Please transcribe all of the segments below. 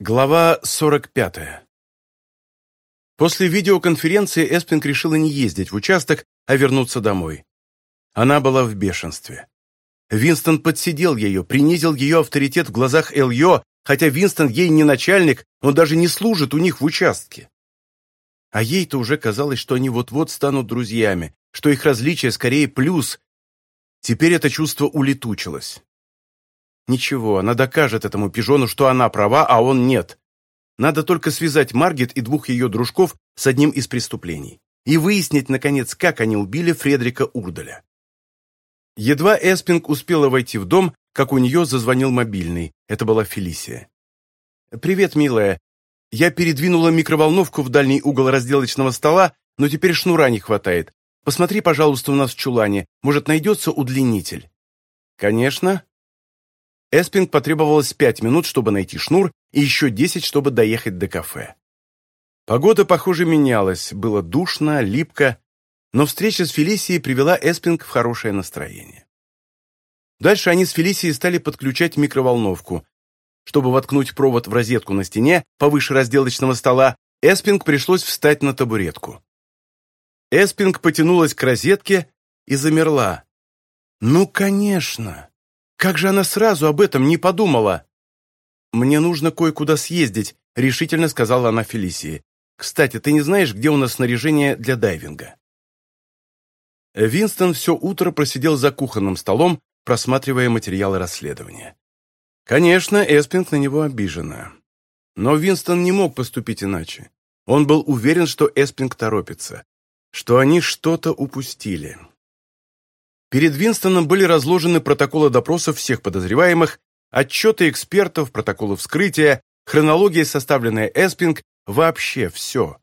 Глава 45. После видеоконференции Эспинг решила не ездить в участок, а вернуться домой. Она была в бешенстве. Винстон подсидел ее, принизил ее авторитет в глазах Эльё, хотя Винстон ей не начальник, он даже не служит у них в участке. А ей-то уже казалось, что они вот-вот станут друзьями, что их различие скорее плюс. Теперь это чувство улетучилось. Ничего, она докажет этому пижону, что она права, а он нет. Надо только связать Маргет и двух ее дружков с одним из преступлений и выяснить, наконец, как они убили Фредрика Урдаля. Едва Эспинг успела войти в дом, как у нее зазвонил мобильный. Это была Фелисия. «Привет, милая. Я передвинула микроволновку в дальний угол разделочного стола, но теперь шнура не хватает. Посмотри, пожалуйста, у нас в чулане. Может, найдется удлинитель?» «Конечно», Эспинг потребовалось пять минут, чтобы найти шнур, и еще десять, чтобы доехать до кафе. Погода, похоже, менялась, было душно, липко, но встреча с Фелисией привела Эспинг в хорошее настроение. Дальше они с Фелисией стали подключать микроволновку. Чтобы воткнуть провод в розетку на стене повыше разделочного стола, Эспинг пришлось встать на табуретку. Эспинг потянулась к розетке и замерла. «Ну, конечно!» Как же она сразу об этом не подумала? «Мне нужно кое-куда съездить», — решительно сказала она Фелисии. «Кстати, ты не знаешь, где у нас снаряжение для дайвинга?» Винстон все утро просидел за кухонным столом, просматривая материалы расследования. Конечно, Эспинг на него обижена. Но Винстон не мог поступить иначе. Он был уверен, что Эспинг торопится, что они что-то упустили. Перед Винстоном были разложены протоколы допросов всех подозреваемых, отчеты экспертов, протоколы вскрытия, хронология, составленная Эспинг, вообще все.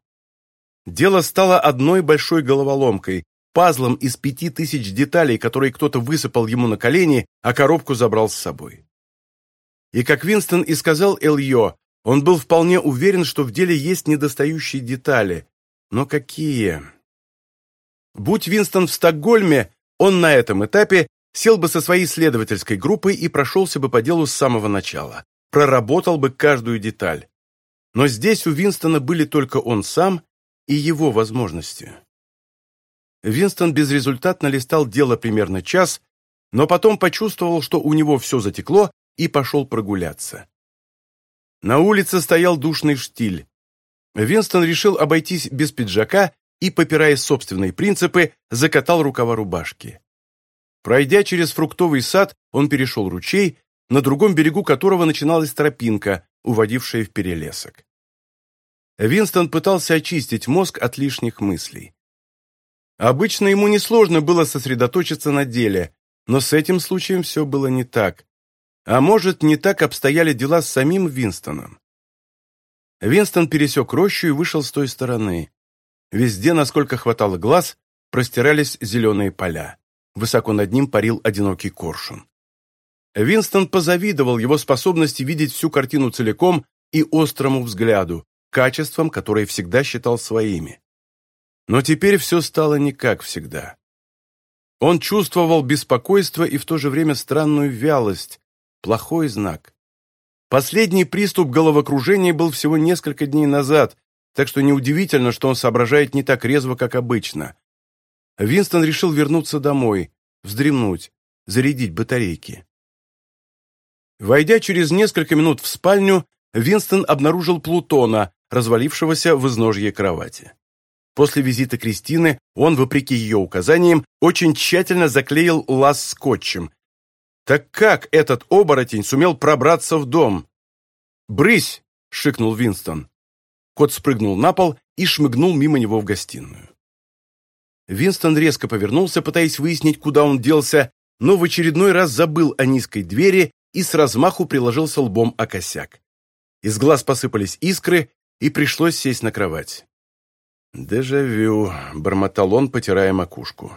Дело стало одной большой головоломкой, пазлом из пяти тысяч деталей, которые кто-то высыпал ему на колени, а коробку забрал с собой. И как Винстон и сказал Эльё, он был вполне уверен, что в деле есть недостающие детали. Но какие? Будь Винстон в Стокгольме, он на этом этапе сел бы со своей следовательской группой и прошелся бы по делу с самого начала, проработал бы каждую деталь. Но здесь у Винстона были только он сам и его возможности. Винстон безрезультатно листал дело примерно час, но потом почувствовал, что у него все затекло, и пошел прогуляться. На улице стоял душный штиль. Винстон решил обойтись без пиджака и, попирая собственные принципы, закатал рукава рубашки. Пройдя через фруктовый сад, он перешел ручей, на другом берегу которого начиналась тропинка, уводившая в перелесок. Винстон пытался очистить мозг от лишних мыслей. Обычно ему несложно было сосредоточиться на деле, но с этим случаем все было не так. А может, не так обстояли дела с самим Винстоном. Винстон пересек рощу и вышел с той стороны. Везде, насколько хватало глаз, простирались зеленые поля. Высоко над ним парил одинокий коршун. Винстон позавидовал его способности видеть всю картину целиком и острому взгляду, качествам, которые всегда считал своими. Но теперь все стало не как всегда. Он чувствовал беспокойство и в то же время странную вялость, плохой знак. Последний приступ головокружения был всего несколько дней назад, так что неудивительно, что он соображает не так резво, как обычно. Винстон решил вернуться домой, вздремнуть, зарядить батарейки. Войдя через несколько минут в спальню, Винстон обнаружил Плутона, развалившегося в изножье кровати. После визита Кристины он, вопреки ее указаниям, очень тщательно заклеил лаз скотчем. Так как этот оборотень сумел пробраться в дом? «Брысь!» — шикнул Винстон. Кот спрыгнул на пол и шмыгнул мимо него в гостиную. Винстон резко повернулся, пытаясь выяснить, куда он делся, но в очередной раз забыл о низкой двери и с размаху приложился лбом о косяк. Из глаз посыпались искры, и пришлось сесть на кровать. «Дежавю», — бормотал он, потирая макушку.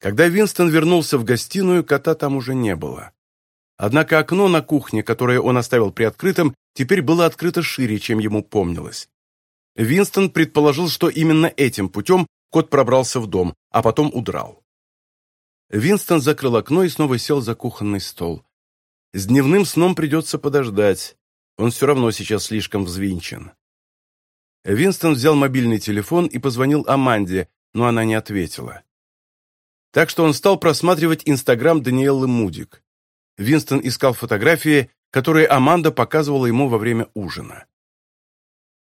Когда Винстон вернулся в гостиную, кота там уже не было. Однако окно на кухне, которое он оставил приоткрытым, теперь было открыто шире, чем ему помнилось. Винстон предположил, что именно этим путем кот пробрался в дом, а потом удрал. Винстон закрыл окно и снова сел за кухонный стол. С дневным сном придется подождать. Он все равно сейчас слишком взвинчен. Винстон взял мобильный телефон и позвонил Аманде, но она не ответила. Так что он стал просматривать Инстаграм Даниэллы Мудик. Винстон искал фотографии, которые Аманда показывала ему во время ужина.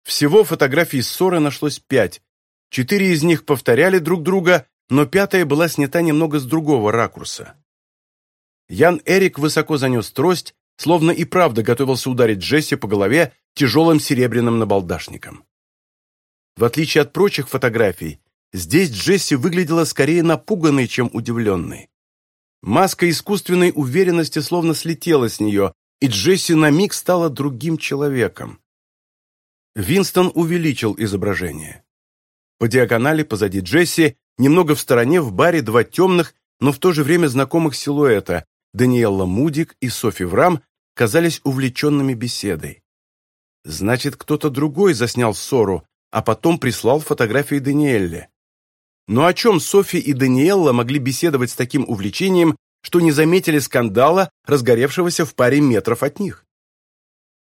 Всего фотографий ссоры нашлось пять. Четыре из них повторяли друг друга, но пятая была снята немного с другого ракурса. Ян Эрик высоко занес трость, словно и правда готовился ударить Джесси по голове тяжелым серебряным набалдашником. В отличие от прочих фотографий, здесь Джесси выглядела скорее напуганной, чем удивленной. Маска искусственной уверенности словно слетела с нее, и Джесси на миг стала другим человеком. Винстон увеличил изображение. По диагонали позади Джесси, немного в стороне в баре два темных, но в то же время знакомых силуэта, Даниэлла Мудик и Софи Врам, казались увлеченными беседой. Значит, кто-то другой заснял ссору, а потом прислал фотографии Даниэлле. Но о чем Софи и Даниэлла могли беседовать с таким увлечением, что не заметили скандала, разгоревшегося в паре метров от них.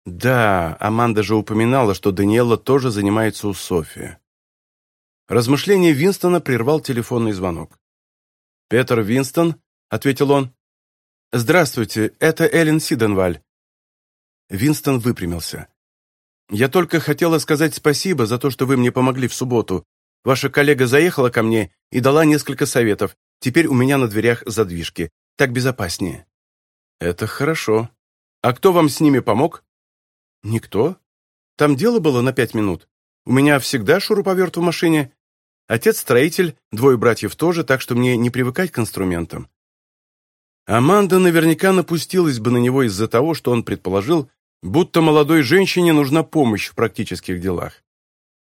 Да, Аманда же упоминала, что Даниэла тоже занимается у Софии. Размышление Винстона прервал телефонный звонок. «Петер Винстон», — ответил он. «Здравствуйте, это Эллен Сиденваль». Винстон выпрямился. «Я только хотела сказать спасибо за то, что вы мне помогли в субботу. Ваша коллега заехала ко мне и дала несколько советов. Теперь у меня на дверях задвижки. Так безопаснее». «Это хорошо. А кто вам с ними помог?» «Никто. Там дело было на пять минут. У меня всегда шуруповерт в машине. Отец строитель, двое братьев тоже, так что мне не привыкать к инструментам». Аманда наверняка напустилась бы на него из-за того, что он предположил, будто молодой женщине нужна помощь в практических делах.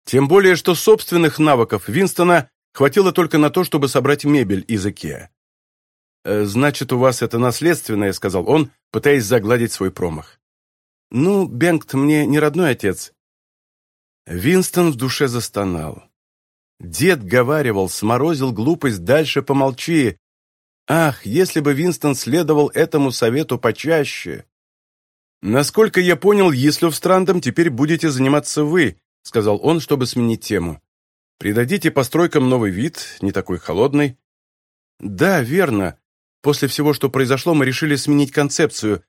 Тем более, что собственных навыков Винстона Хватило только на то, чтобы собрать мебель из Икеа. «Э, «Значит, у вас это наследственное», — сказал он, пытаясь загладить свой промах. «Ну, Бенгт мне не родной отец». Винстон в душе застонал. Дед говаривал, сморозил глупость, дальше помолчи. Ах, если бы Винстон следовал этому совету почаще! «Насколько я понял, если в Страндом теперь будете заниматься вы», — сказал он, чтобы сменить тему. Придадите постройкам новый вид, не такой холодный. Да, верно. После всего, что произошло, мы решили сменить концепцию.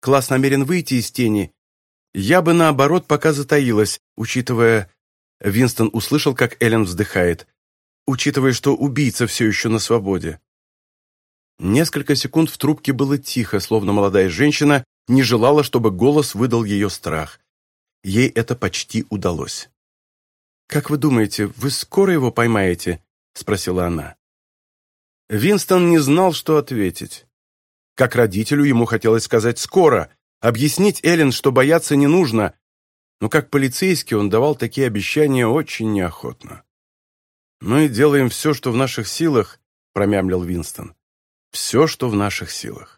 Класс намерен выйти из тени. Я бы, наоборот, пока затаилась, учитывая... Винстон услышал, как Эллен вздыхает. Учитывая, что убийца все еще на свободе. Несколько секунд в трубке было тихо, словно молодая женщина не желала, чтобы голос выдал ее страх. Ей это почти удалось. «Как вы думаете, вы скоро его поймаете?» — спросила она. Винстон не знал, что ответить. Как родителю ему хотелось сказать «скоро», объяснить Эллен, что бояться не нужно, но как полицейский он давал такие обещания очень неохотно. «Мы делаем все, что в наших силах», — промямлил Винстон. «Все, что в наших силах».